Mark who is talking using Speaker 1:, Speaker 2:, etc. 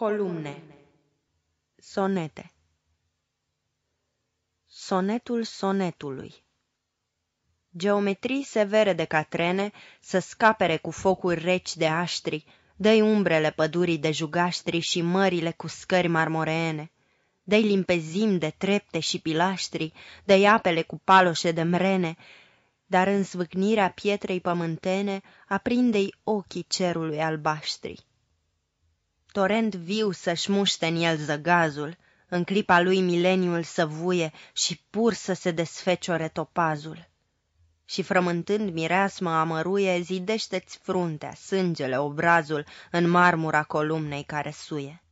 Speaker 1: Columne. Sonete. Sonetul sonetului. Geometrii severe de catrene să scapere cu focuri reci de aștri, dă umbrele pădurii de jugaștri și mările cu scări marmoreene, dă limpezim de trepte și pilaștri, dă apele cu paloșe de mrene, dar în zvâcnirea pietrei pământene aprinde-i ochii cerului albaștri torent viu să-și muște în el zăgazul, în clipa lui mileniul să vuie și pur să se desfeciore topazul. Și frământând mireasmă amăruie, zidește-ți fruntea, sângele, obrazul în marmura columnei care suie.